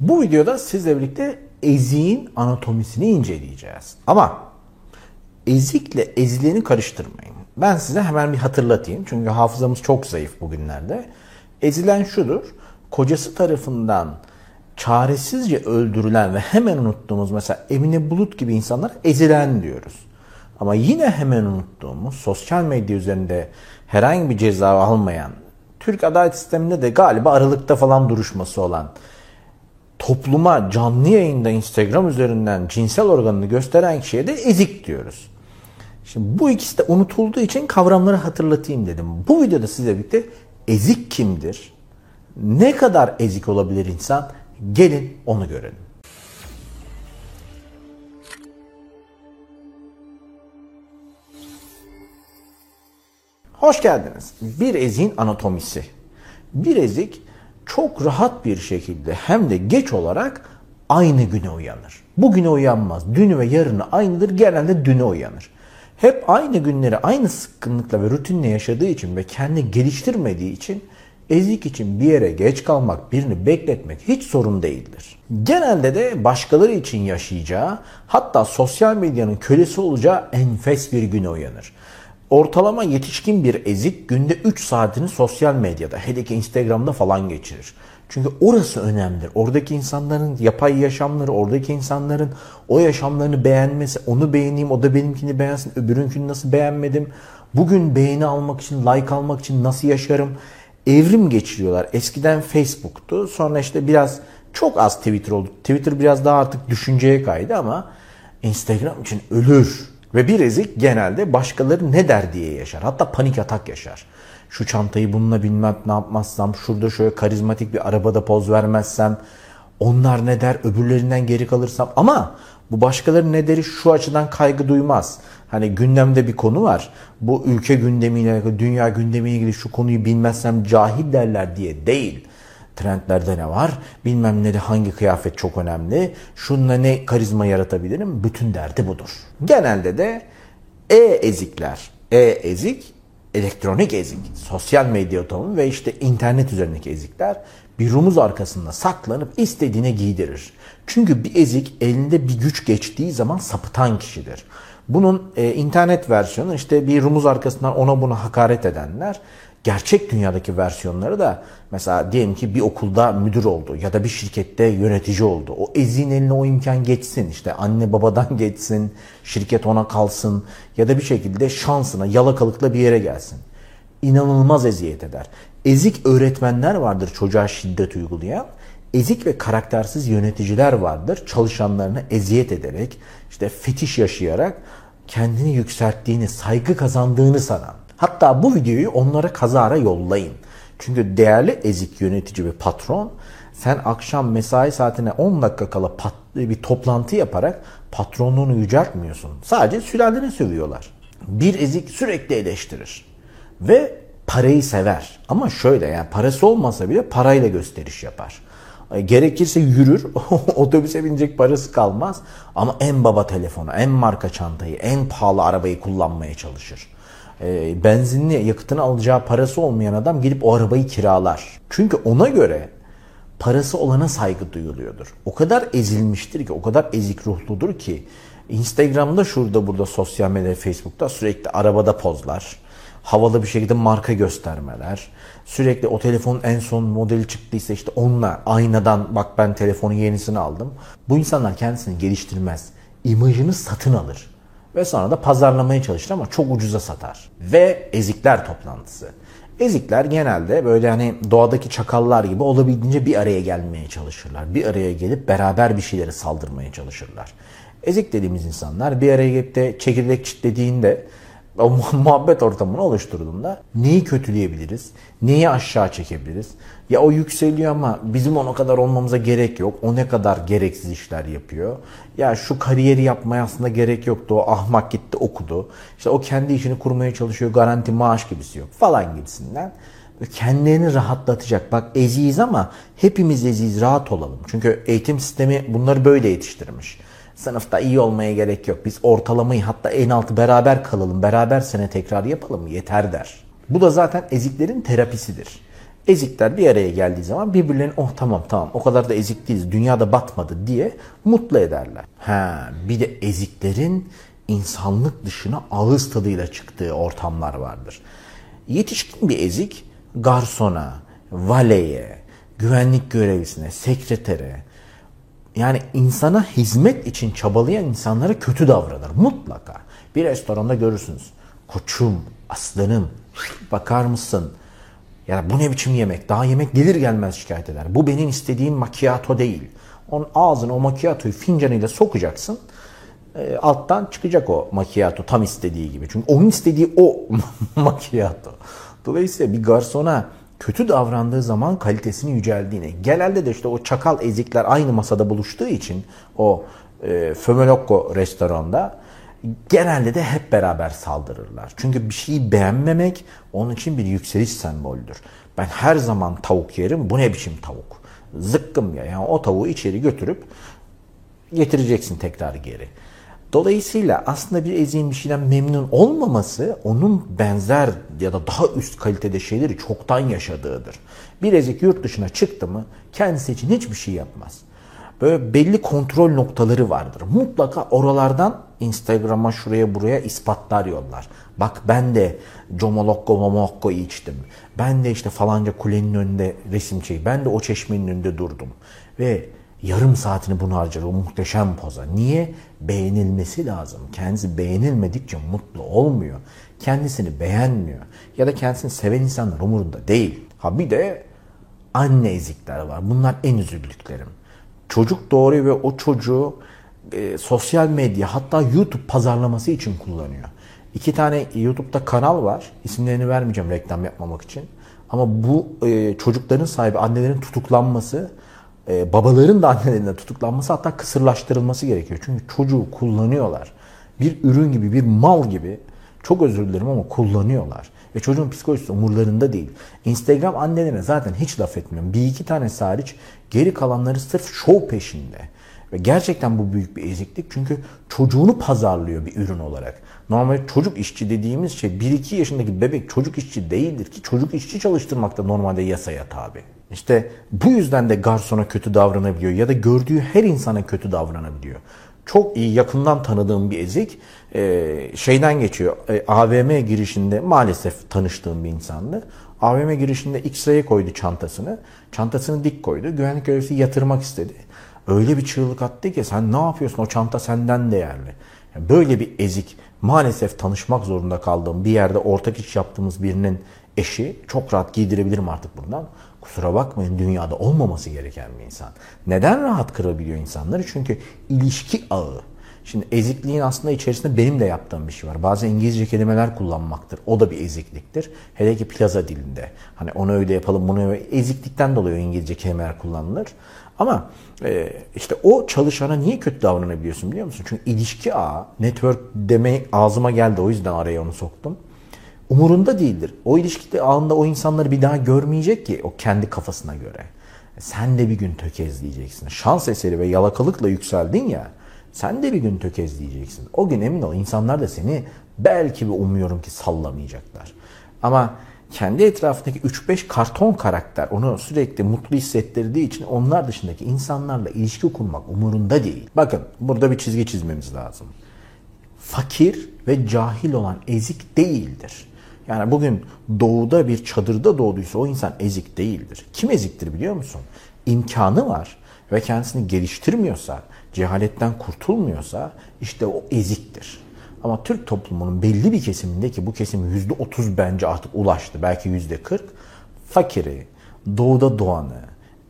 Bu videoda sizle birlikte eziğin anatomisini inceleyeceğiz. Ama ezikle ezileni karıştırmayın. Ben size hemen bir hatırlatayım. Çünkü hafızamız çok zayıf bugünlerde. Ezilen şudur. Kocası tarafından çaresizce öldürülen ve hemen unuttuğumuz mesela Emine Bulut gibi insanlar ezilen diyoruz. Ama yine hemen unuttuğumuz sosyal medya üzerinde herhangi bir ceza almayan Türk adalet sisteminde de galiba aralıkta falan duruşması olan topluma canlı yayında Instagram üzerinden cinsel organını gösteren kişiye de ezik diyoruz. Şimdi bu ikisi de unutulduğu için kavramları hatırlatayım dedim. Bu videoda size birlikte ezik kimdir? Ne kadar ezik olabilir insan? Gelin onu görelim. Hoş geldiniz. Bir eziğin anatomisi. Bir ezik çok rahat bir şekilde hem de geç olarak aynı güne uyanır. Bugüne uyanmaz. Dünü ve yarını aynıdır. Genelde düne uyanır. Hep aynı günleri aynı sıkkınlıkla ve rutinle yaşadığı için ve kendi geliştirmediği için ezik için bir yere geç kalmak, birini bekletmek hiç sorun değildir. Genelde de başkaları için yaşayacağı, hatta sosyal medyanın kölesi olacağı enfes bir güne uyanır. Ortalama yetişkin bir ezik günde 3 saatini sosyal medyada, hele ki Instagram'da falan geçirir. Çünkü orası önemlidir. Oradaki insanların yapay yaşamları, oradaki insanların o yaşamlarını beğenmesi, onu beğeneyim, o da benimkini beğensin, öbürünkünü nasıl beğenmedim, bugün beğeni almak için, like almak için nasıl yaşarım, evrim geçiriyorlar. Eskiden Facebook'tu, sonra işte biraz çok az Twitter oldu. Twitter biraz daha artık düşünceye kaydı ama Instagram için ölür. Ve bir ezik genelde başkaları ne der diye yaşar. Hatta panik atak yaşar. Şu çantayı bununla bilmem ne yapmazsam, şurada şöyle karizmatik bir arabada poz vermezsem, onlar ne der öbürlerinden geri kalırsam. Ama bu başkaları ne deri şu açıdan kaygı duymaz. Hani gündemde bir konu var. Bu ülke gündemiyle, dünya gündemiyle ilgili şu konuyu bilmezsem cahil derler diye değil. Trendlerde ne var? Bilmem ne de hangi kıyafet çok önemli. Şununla ne karizma yaratabilirim? Bütün derdi budur. Genelde de e-ezikler. E-ezik, elektronik ezik, sosyal medya ortamı ve işte internet üzerindeki ezikler bir rumuz arkasında saklanıp istediğine giydirir. Çünkü bir ezik elinde bir güç geçtiği zaman sapıtan kişidir. Bunun e, internet versiyonu işte bir rumuz arkasından ona buna hakaret edenler gerçek dünyadaki versiyonları da mesela diyelim ki bir okulda müdür oldu ya da bir şirkette yönetici oldu. O ezin eline o imkan geçsin işte anne babadan geçsin, şirket ona kalsın ya da bir şekilde şansına yalakalıkla bir yere gelsin. İnanılmaz eziyet eder. Ezik öğretmenler vardır çocuğa şiddet uygulayan. Ezik ve karaktersiz yöneticiler vardır. Çalışanlarına eziyet ederek, işte fetiş yaşayarak kendini yükselttiğini, saygı kazandığını sanan. Hatta bu videoyu onlara kazara yollayın. Çünkü değerli ezik yönetici ve patron sen akşam mesai saatine 10 dakika kala pat, bir toplantı yaparak patronluğunu yüceltmiyorsun. Sadece sülaleni sövüyorlar. Bir ezik sürekli eleştirir. Ve parayı sever. Ama şöyle yani parası olmasa bile parayla gösteriş yapar. Gerekirse yürür, otobüse binecek parası kalmaz. Ama en baba telefonu, en marka çantayı, en pahalı arabayı kullanmaya çalışır e, benzinli yakıtını alacağı parası olmayan adam gidip o arabayı kiralar. Çünkü ona göre parası olana saygı duyuluyordur. O kadar ezilmiştir ki, o kadar ezik ruhludur ki Instagram'da şurada burada sosyal medya Facebook'ta sürekli arabada pozlar. Havalı bir şekilde marka göstermeler. Sürekli o telefonun en son modeli çıktıysa işte onunla aynadan bak ben telefonun yenisini aldım. Bu insanlar kendisini geliştirmez. İmajını satın alır ve sonra da pazarlamaya çalışır ama çok ucuza satar. Ve ezikler toplantısı. Ezikler genelde böyle hani doğadaki çakallar gibi olabildiğince bir araya gelmeye çalışırlar. Bir araya gelip beraber bir şeyleri saldırmaya çalışırlar. Ezik dediğimiz insanlar bir araya gelip de çekirdek çitlediğinde o muhabbet ortamını oluşturduğunda neyi kötüleyebiliriz? Neyi aşağı çekebiliriz? Ya o yükseliyor ama bizim ona kadar olmamıza gerek yok. O ne kadar gereksiz işler yapıyor. Ya şu kariyeri yapmaya aslında gerek yoktu. O ahmak gitti okudu. İşte o kendi işini kurmaya çalışıyor. Garanti maaş gibisi yok falan gibisinden. Kendilerini rahatlatacak. Bak eziyiz ama hepimiz eziyiz rahat olalım. Çünkü eğitim sistemi bunları böyle yetiştirmiş. Sınıfta iyi olmaya gerek yok. Biz ortalamayı hatta en altı beraber kalalım. Beraber sene tekrar yapalım yeter der. Bu da zaten eziklerin terapisidir. Ezikler bir araya geldiği zaman birbirlerini oh tamam tamam o kadar da ezik değiliz dünyada batmadı diye mutlu ederler. Ha bir de eziklerin insanlık dışına ağız tadıyla çıktığı ortamlar vardır. Yetişkin bir ezik garsona, valeye, güvenlik görevlisine, sekretere yani insana hizmet için çabalayan insanlara kötü davranır mutlaka. Bir restoranda görürsünüz. Koçum, aslanım, bakar mısın? Yani bu ne biçim yemek? Daha yemek gelir gelmez şikayet eder. Bu benim istediğim macchiato değil. Onun ağzına o macchiato'yu fincanıyla sokacaksın. E, alttan çıkacak o macchiato tam istediği gibi. Çünkü onun istediği o macchiato. Dolayısıyla bir garsona kötü davrandığı zaman kalitesini yüceldiğini. Genelde de işte o çakal ezikler aynı masada buluştuğu için o e, Fömelokko restoranda genelde de hep beraber saldırırlar. Çünkü bir şeyi beğenmemek onun için bir yükseliş sembolüdür. Ben her zaman tavuk yerim. Bu ne biçim tavuk? Zıkkım ya. Yani o tavuğu içeri götürüp getireceksin tekrar geri. Dolayısıyla aslında bir eziğin bir şeyden memnun olmaması onun benzer ya da daha üst kalitede şeyleri çoktan yaşadığıdır. Bir ezik yurt dışına çıktı mı kendisi için hiçbir şey yapmaz. Böyle belli kontrol noktaları vardır. Mutlaka oralardan Instagram'a şuraya buraya ispatlar yollar. Bak ben de Comolokko Momokko içtim. Ben de işte falanca kulenin önünde resim çeyi. Ben de o çeşmenin önünde durdum. Ve yarım saatini bunu harcar o muhteşem poza. Niye? Beğenilmesi lazım. Kendisi beğenilmedikçe mutlu olmuyor. Kendisini beğenmiyor. Ya da kendisini seven insanlar umurunda değil. Ha bir de anne ezikler var. Bunlar en üzüldüklerim. Çocuk doğuruyor ve o çocuğu e, sosyal medya hatta YouTube pazarlaması için kullanıyor. İki tane YouTube'da kanal var. İsimlerini vermeyeceğim reklam yapmamak için. Ama bu e, çocukların sahibi annelerin tutuklanması e, babaların da annelerinden tutuklanması hatta kısırlaştırılması gerekiyor. Çünkü çocuğu kullanıyorlar. Bir ürün gibi, bir mal gibi çok özür dilerim ama kullanıyorlar. Ve çocuğun psikolojisi umurlarında değil. Instagram annelerine zaten hiç laf etmiyorum. Bir iki tane hariç geri kalanları sırf şov peşinde. Ve gerçekten bu büyük bir eziklik çünkü çocuğunu pazarlıyor bir ürün olarak. Normalde çocuk işçi dediğimiz şey 1-2 yaşındaki bebek çocuk işçi değildir ki çocuk işçi çalıştırmak da normalde yasaya tabi. İşte bu yüzden de garsona kötü davranabiliyor ya da gördüğü her insana kötü davranabiliyor. Çok iyi yakından tanıdığım bir ezik e, şeyden geçiyor. E, AVM girişinde maalesef tanıştığım bir insandı. AVM girişinde X-ray'e koydu çantasını. Çantasını dik koydu. Güvenlik görevlisi yatırmak istedi. Öyle bir çığlık attı ki sen ne yapıyorsun o çanta senden değerli. Böyle bir ezik maalesef tanışmak zorunda kaldığım bir yerde ortak iş yaptığımız birinin eşi çok rahat giydirebilirim artık buradan. Kusura bakmayın dünyada olmaması gereken bir insan. Neden rahat kırabiliyor insanları? Çünkü ilişki ağı. Şimdi ezikliğin aslında içerisinde benim de yaptığım bir şey var. Bazı İngilizce kelimeler kullanmaktır. O da bir ezikliktir. Hele ki plaza dilinde. Hani onu öyle yapalım, bunu öyle. Eziklikten dolayı İngilizce kelimeler kullanılır. Ama e, işte o çalışana niye kötü davranabiliyorsun biliyor musun? Çünkü ilişki ağı, network demeyi ağzıma geldi o yüzden araya onu soktum umurunda değildir. O ilişkide ağında o insanları bir daha görmeyecek ki o kendi kafasına göre. Sen de bir gün tökezleyeceksin. Şans eseri ve yalakalıkla yükseldin ya. Sen de bir gün tökezleyeceksin. O gün emin ol insanlar da seni belki bir umuyorum ki sallamayacaklar. Ama kendi etrafındaki 3-5 karton karakter onu sürekli mutlu hissettirdiği için onlar dışındaki insanlarla ilişki kurmak umurunda değil. Bakın burada bir çizgi çizmemiz lazım. Fakir ve cahil olan ezik değildir. Yani bugün doğuda bir çadırda doğduysa o insan ezik değildir. Kim eziktir biliyor musun? İmkanı var ve kendisini geliştirmiyorsa, cehaletten kurtulmuyorsa işte o eziktir. Ama Türk toplumunun belli bir kesiminde ki bu kesim yüzde otuz bence artık ulaştı. Belki yüzde kırk. Fakiri, doğuda doğanı,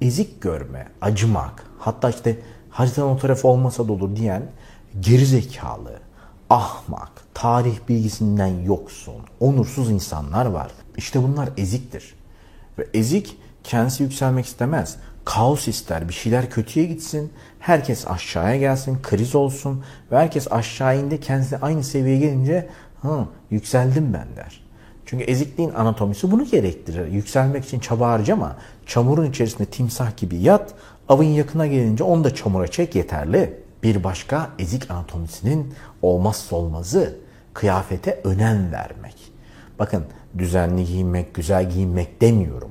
ezik görme, acımak, hatta işte haritanın o tarafı olmasa da olur diyen gerizekalı, ahmak, tarih bilgisinden yoksun, onursuz insanlar var. İşte bunlar eziktir. Ve ezik kendisi yükselmek istemez. Kaos ister, bir şeyler kötüye gitsin, herkes aşağıya gelsin, kriz olsun ve herkes aşağı indi kendisi aynı seviyeye gelince Hı, yükseldim ben der. Çünkü ezikliğin anatomisi bunu gerektirir. Yükselmek için çaba harcama. Çamurun içerisinde timsah gibi yat. Avın yakına gelince onu da çamura çek yeterli. Bir başka ezik anatomisinin olmazsa olmazı kıyafete önem vermek. Bakın düzenli giyinmek, güzel giyinmek demiyorum.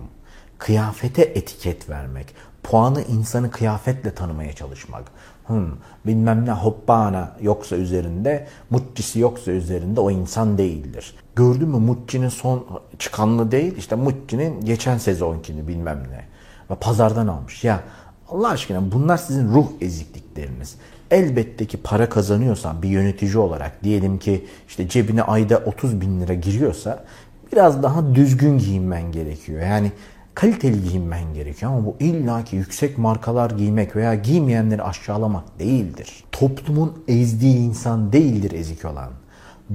kıyafete etiket vermek, puanı insanı kıyafetle tanımaya çalışmak. Hmm, bilmem ne hoppana yoksa üzerinde, Muccisi yoksa üzerinde o insan değildir. Gördün mü Mucci'nin son çıkanlı değil, işte Mucci'nin geçen sezonkini bilmem ne. Ve pazardan almış. Ya Allah aşkına bunlar sizin ruh eziklikleriniz. Elbette ki para kazanıyorsan bir yönetici olarak diyelim ki işte cebine ayda 30 bin lira giriyorsa biraz daha düzgün giyinmen gerekiyor. Yani kaliteli giyinmen gerekiyor ama bu illaki yüksek markalar giymek veya giymeyenleri aşağılamak değildir. Toplumun ezdiği insan değildir ezik olan.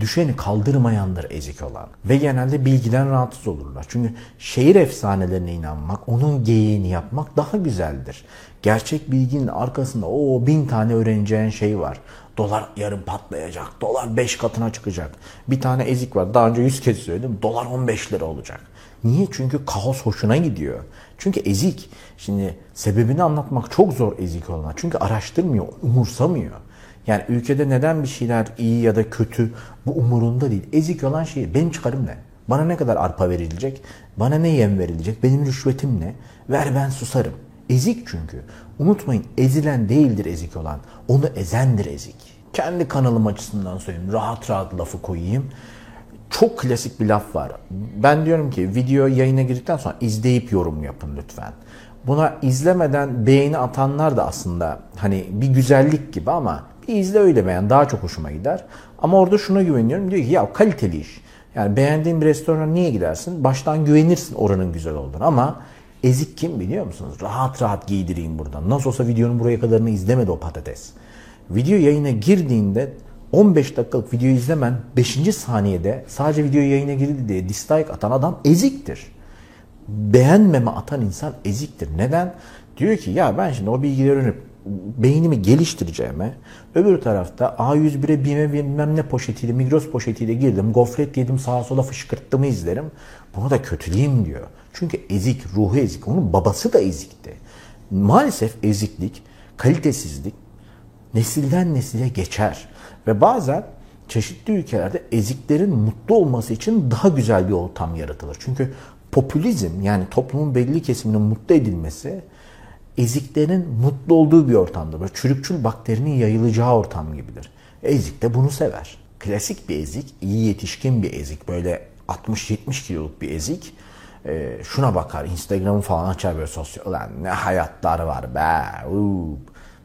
Düşeni kaldırmayandır ezik olan. Ve genelde bilgiden rahatsız olurlar. Çünkü şehir efsanelerine inanmak, onun geyiğini yapmak daha güzeldir. Gerçek bilginin arkasında o bin tane öğreneceğin şey var. Dolar yarın patlayacak. Dolar 5 katına çıkacak. Bir tane ezik var. Daha önce 100 kez söyledim. Dolar 15 lira olacak. Niye? Çünkü kaos hoşuna gidiyor. Çünkü ezik. Şimdi sebebini anlatmak çok zor ezik olana. Çünkü araştırmıyor, umursamıyor. Yani ülkede neden bir şeyler iyi ya da kötü bu umurunda değil. Ezik olan şey benim çıkarım ne? Bana ne kadar arpa verilecek? Bana ne yem verilecek? Benim rüşvetim ne? Ver ben susarım. Ezik çünkü. Unutmayın ezilen değildir ezik olan. Onu ezendir ezik. Kendi kanalım açısından söyleyeyim. Rahat rahat lafı koyayım. Çok klasik bir laf var. Ben diyorum ki video yayına girdikten sonra izleyip yorum yapın lütfen. Buna izlemeden beğeni atanlar da aslında hani bir güzellik gibi ama bir izle öyle beğen daha çok hoşuma gider. Ama orada şuna güveniyorum. Diyor ki ya kaliteli iş. Yani beğendiğin bir restorana niye gidersin? Baştan güvenirsin oranın güzel olduğunu ama ezik kim biliyor musunuz? Rahat rahat giydireyim buradan. Nasıl olsa videonun buraya kadarını izlemedi o patates. Video yayına girdiğinde 15 dakikalık video izlemen 5. saniyede sadece video yayına girdi diye dislike atan adam eziktir. Beğenmeme atan insan eziktir. Neden? Diyor ki ya ben şimdi o bilgileri öğrenip beynimi geliştireceğime öbür tarafta A101'e BİM'e bilmem ne poşetiyle Migros poşetiyle girdim gofret yedim sağa sola fışkırttımı izlerim. Bunu da kötüleyeyim diyor. Çünkü ezik, ruhu ezik. Onun babası da ezikti. Maalesef eziklik, kalitesizlik nesilden nesile geçer. Ve bazen çeşitli ülkelerde eziklerin mutlu olması için daha güzel bir ortam yaratılır. Çünkü popülizm yani toplumun belli kesiminin mutlu edilmesi eziklerin mutlu olduğu bir ortamdır. Böyle çürükçül bakterinin yayılacağı ortam gibidir. Ezik de bunu sever. Klasik bir ezik, iyi yetişkin bir ezik. Böyle 60-70 kiloluk bir ezik. E, şuna bakar, Instagram'ı falan açar böyle sosyal. Lan ne hayatlar var be. Uu.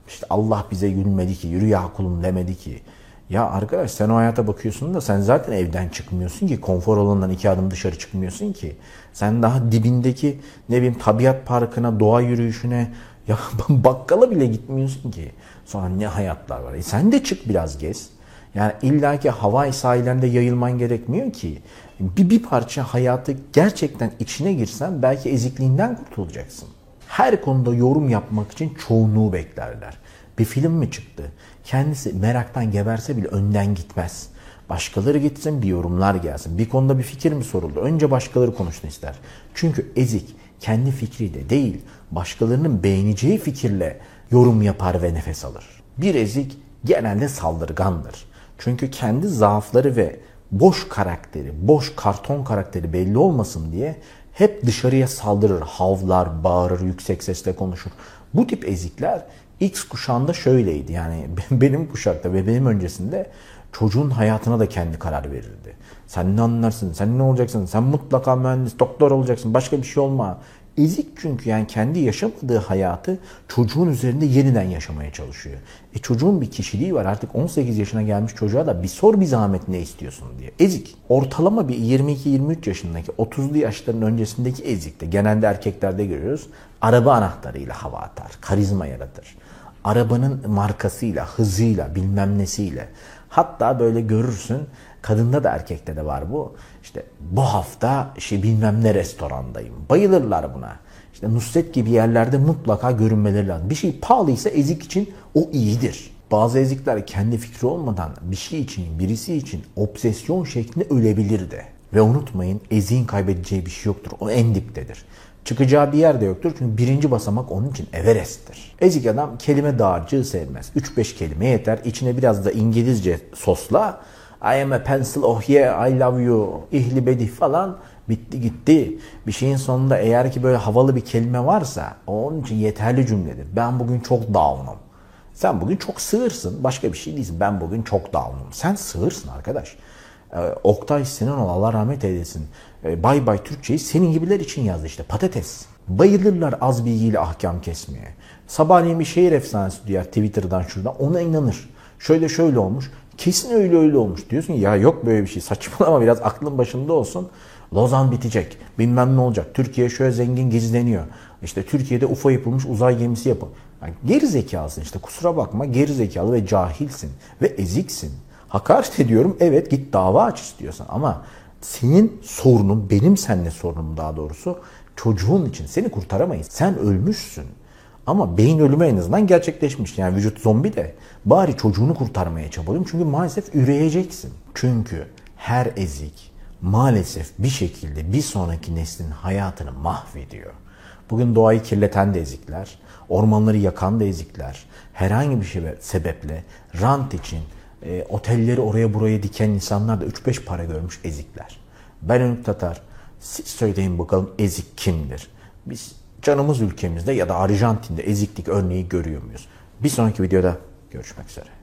İşte Allah bize gülmedi ki, yürü ya kulum demedi ki. Ya arkadaş sen o hayata bakıyorsun da sen zaten evden çıkmıyorsun ki. Konfor alanından iki adım dışarı çıkmıyorsun ki. Sen daha dibindeki ne bileyim tabiat parkına, doğa yürüyüşüne ya bakkala bile gitmiyorsun ki. Sonra ne hayatlar var. E sen de çık biraz gez. Yani illaki Hawaii sahillerinde yayılman gerekmiyor ki. Bir, bir parça hayatı gerçekten içine girsen belki ezikliğinden kurtulacaksın. Her konuda yorum yapmak için çoğunluğu beklerler. Bir film mi çıktı? Kendisi meraktan geberse bile önden gitmez. Başkaları gitsin bir yorumlar gelsin. Bir konuda bir fikir mi soruldu? Önce başkaları konuşsun ister. Çünkü ezik kendi fikriyle değil başkalarının beğeneceği fikirle yorum yapar ve nefes alır. Bir ezik genelde saldırgandır. Çünkü kendi zaafları ve boş karakteri, boş karton karakteri belli olmasın diye hep dışarıya saldırır, havlar, bağırır, yüksek sesle konuşur. Bu tip ezikler X kuşağında şöyleydi. Yani benim kuşakta ve benim öncesinde çocuğun hayatına da kendi karar verirdi. Sen ne anlarsın, sen ne olacaksın, sen mutlaka mühendis, doktor olacaksın, başka bir şey olma. Ezik çünkü yani kendi yaşamadığı hayatı çocuğun üzerinde yeniden yaşamaya çalışıyor. E çocuğun bir kişiliği var artık 18 yaşına gelmiş çocuğa da bir sor bir zahmet ne istiyorsun diye. Ezik. Ortalama bir 22-23 yaşındaki 30'lu yaşların öncesindeki ezikte genelde erkeklerde görüyoruz. Araba anahtarıyla hava atar, karizma yaratır. Arabanın markasıyla, hızıyla, bilmem nesiyle. Hatta böyle görürsün kadında da erkekte de var bu. İşte bu hafta şey bilmem ne restorandayım. Bayılırlar buna. İşte Nusret gibi yerlerde mutlaka görünmeleri lazım. Bir şey pahalıysa ezik için o iyidir. Bazı ezikler kendi fikri olmadan bir şey için, birisi için obsesyon şeklinde ölebilir de. Ve unutmayın eziğin kaybedeceği bir şey yoktur. O en diptedir. Çıkacağı bir yer de yoktur çünkü birinci basamak onun için Everest'tir. Ezik adam kelime dağarcığı sevmez. 3-5 kelime yeter. İçine biraz da İngilizce sosla I am a pencil, oh yeah, I love you, ihli bedih falan Bitti gitti. Bir şeyin sonunda eğer ki böyle havalı bir kelime varsa onun için yeterli cümledir. Ben bugün çok down'um. Sen bugün çok sığırsın. Başka bir şey değilsin. Ben bugün çok down'um. Sen sığırsın arkadaş. Ee, Oktay Sinanol Allah rahmet eylesin. Ee, bay bay Türkçeyi senin gibiler için yazdı işte. Patates. Bayılırlar az bilgiyle ahkam kesmeye. Sabahleyin bir şehir efsanesi duyar Twitter'dan şuradan ona inanır. Şöyle şöyle olmuş. Kesin öyle öyle olmuş diyorsun ya yok böyle bir şey saçmalama biraz aklın başında olsun. Lozan bitecek. Bilmem ne olacak. Türkiye şöyle zengin gizleniyor. İşte Türkiye'de UFO yapılmış uzay gemisi yapın. Yani geri zekalısın işte kusura bakma geri zekalı ve cahilsin ve eziksin. Hakaret ediyorum evet git dava aç istiyorsan ama senin sorunun benim seninle sorunum daha doğrusu çocuğun için seni kurtaramayız. Sen ölmüşsün. Ama beyin ölümü en azından gerçekleşmiş. Yani vücut zombi de bari çocuğunu kurtarmaya çabalıyorum. Çünkü maalesef üreyeceksin. Çünkü her ezik maalesef bir şekilde bir sonraki neslin hayatını mahvediyor. Bugün doğayı kirleten de ezikler, ormanları yakan da ezikler, herhangi bir şey sebeple rant için e, otelleri oraya buraya diken insanlar da 3-5 para görmüş ezikler. Ben Önük Tatar, siz söyleyin bakalım ezik kimdir? Biz canımız ülkemizde ya da Arjantin'de eziklik örneği görüyor muyuz? Bir sonraki videoda görüşmek üzere.